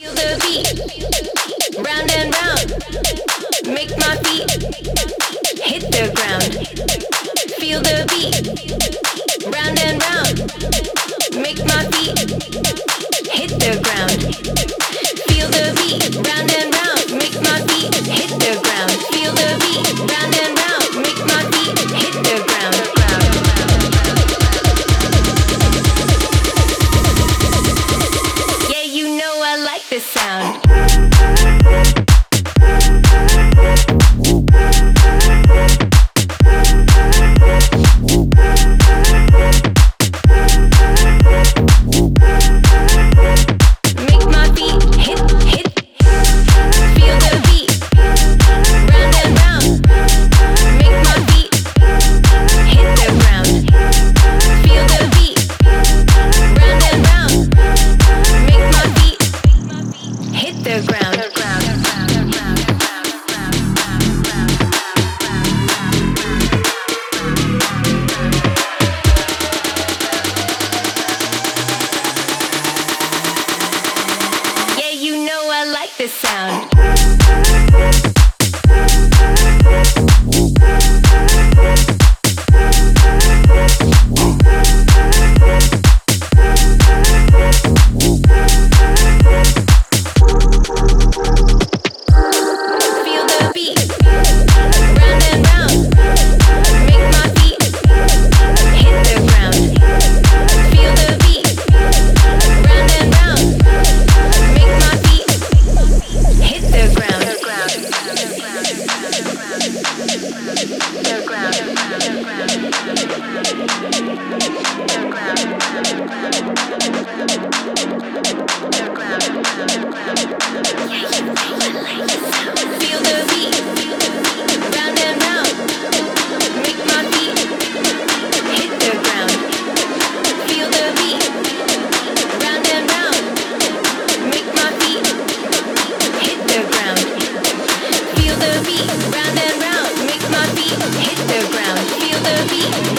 Feel the beat, round and round. Make my feet hit the ground. Feel the beat, round and round. Make my feet hit the ground. Feel the beat, round and round. Make sound. this sound. be.